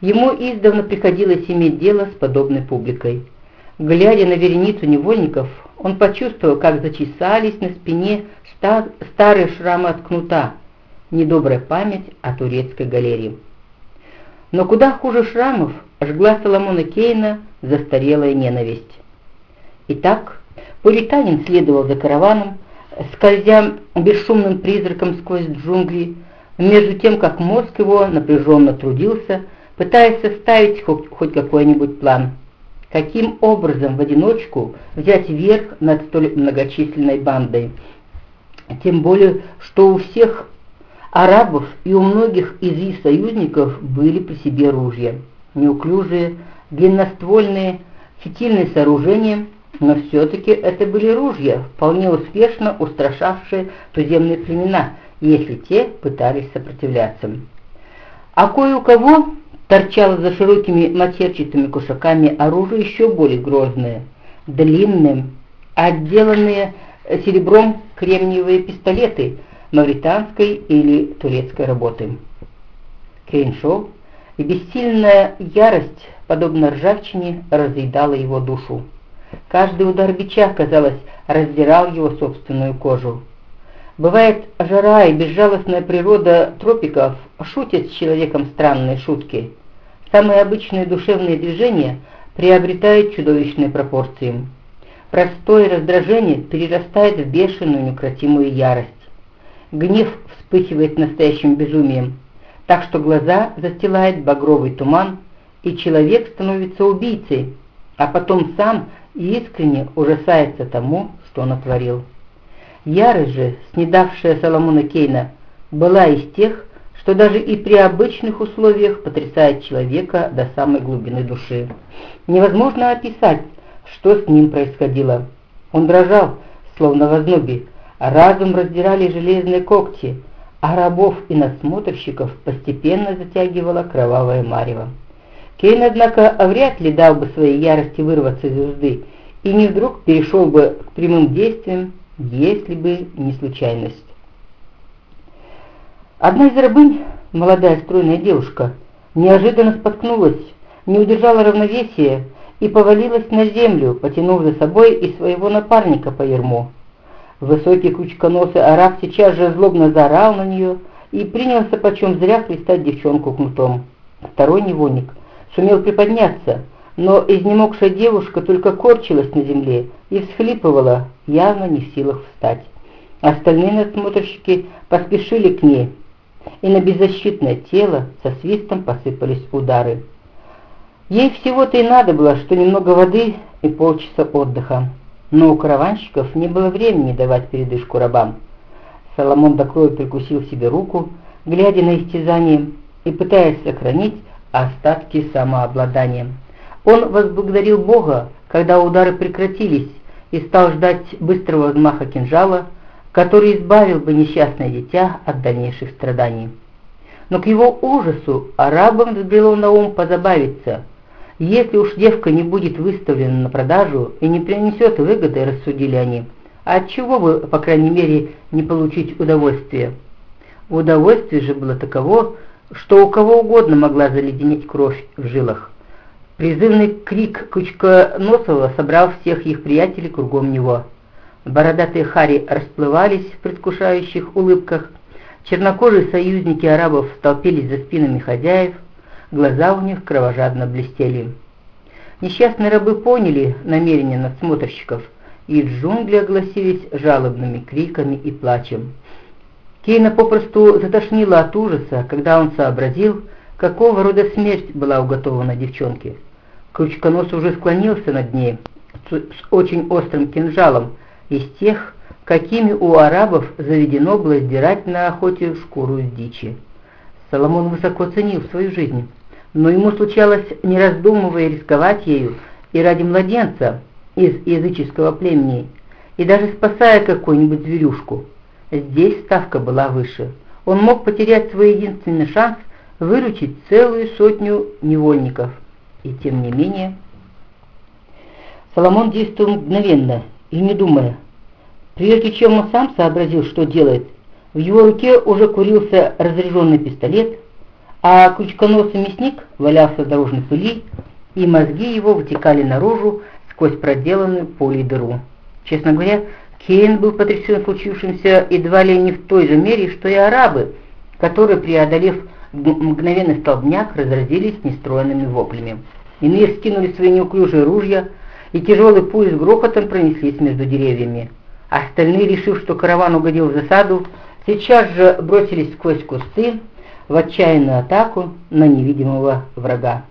Ему издавна приходилось иметь дело с подобной публикой. Глядя на вереницу невольников, он почувствовал, как зачесались на спине старые шрамы от кнута, недобрая память о турецкой галерее. Но куда хуже шрамов жгла Соломона Кейна застарелая ненависть. Итак, пуританин следовал за караваном, скользя бесшумным призраком сквозь джунгли, между тем, как мозг его напряженно трудился, пытаясь составить хоть, хоть какой-нибудь план. Каким образом в одиночку взять верх над столь многочисленной бандой? Тем более, что у всех арабов и у многих из их союзников были при себе ружья. Неуклюжие, длинноствольные, фитильные сооружения, но все-таки это были ружья, вполне успешно устрашавшие туземные племена, если те пытались сопротивляться. А кое у кого торчало за широкими матерчатыми кушаками оружие еще более грозное, длинные, отделанные серебром кремниевые пистолеты мавританской или турецкой работы. Шел, и бессильная ярость, подобно ржавчине, разъедала его душу. Каждый удар бича, казалось, раздирал его собственную кожу. Бывает, жара и безжалостная природа тропиков шутят с человеком странные шутки. Самые обычные душевные движения приобретают чудовищные пропорции. Простое раздражение перерастает в бешеную неукротимую ярость. Гнев вспыхивает настоящим безумием, так что глаза застилает багровый туман, и человек становится убийцей, а потом сам искренне ужасается тому, что натворил. Ярость же, снедавшая Соломона Кейна, была из тех, что даже и при обычных условиях потрясает человека до самой глубины души. Невозможно описать, что с ним происходило. Он дрожал, словно в ознобе, разум раздирали железные когти, а рабов и надсмотрщиков постепенно затягивала кровавая марево. Кейн, однако, вряд ли дал бы своей ярости вырваться из узды и не вдруг перешел бы к прямым действиям, если бы не случайность. Одна из рабынь, молодая стройная девушка, неожиданно споткнулась, не удержала равновесия и повалилась на землю, потянув за собой и своего напарника по ерму. Высокий кучконосый араб сейчас же злобно заорал на нее и принялся почем зря хлестать девчонку кнутом. Второй невольник сумел приподняться, но изнемогшая девушка только корчилась на земле и всхлипывала, явно не в силах встать. Остальные надсмотрщики поспешили к ней, и на беззащитное тело со свистом посыпались удары. Ей всего-то и надо было, что немного воды и полчаса отдыха. Но у караванщиков не было времени давать передышку рабам. Соломон до крови прикусил себе руку, глядя на истязание и пытаясь сохранить остатки самообладания. Он возблагодарил Бога, когда удары прекратились, и стал ждать быстрого взмаха кинжала, который избавил бы несчастное дитя от дальнейших страданий. Но к его ужасу арабам взбрело на ум позабавиться. Если уж девка не будет выставлена на продажу и не принесет выгоды, рассудили они, а от чего бы, по крайней мере, не получить удовольствие? Удовольствие же было таково, что у кого угодно могла заледенеть кровь в жилах. Призывный крик Кучконосова собрал всех их приятелей кругом него. Бородатые хари расплывались в предвкушающих улыбках, чернокожие союзники арабов столпились за спинами хозяев, глаза у них кровожадно блестели. Несчастные рабы поняли намерения надсмотрщиков, и джунгли огласились жалобными криками и плачем. Кейна попросту затошнило от ужаса, когда он сообразил, какого рода смерть была уготована девчонке. Крючконос уже склонился над ней с очень острым кинжалом, из тех, какими у арабов заведено было сдирать на охоте шкуру из дичи. Соломон высоко ценил свою жизнь, но ему случалось, не раздумывая, рисковать ею и ради младенца из языческого племени, и даже спасая какую-нибудь зверюшку. Здесь ставка была выше. Он мог потерять свой единственный шанс выручить целую сотню невольников – и тем не менее... Соломон действовал мгновенно и не думая. Прежде чем он сам сообразил, что делает, в его руке уже курился разряженный пистолет, а крючконосый мясник валялся в дорожной пыли, и мозги его вытекали наружу сквозь проделанную полей дыру. Честно говоря, Кейн был потрясен случившимся едва ли не в той же мере, что и арабы, которые, преодолев мгновенный столбняк, разразились нестроенными воплями. Иные скинули свои неуклюжие ружья, и тяжелый пули с грохотом пронеслись между деревьями. Остальные, решив, что караван угодил в засаду, сейчас же бросились сквозь кусты в отчаянную атаку на невидимого врага.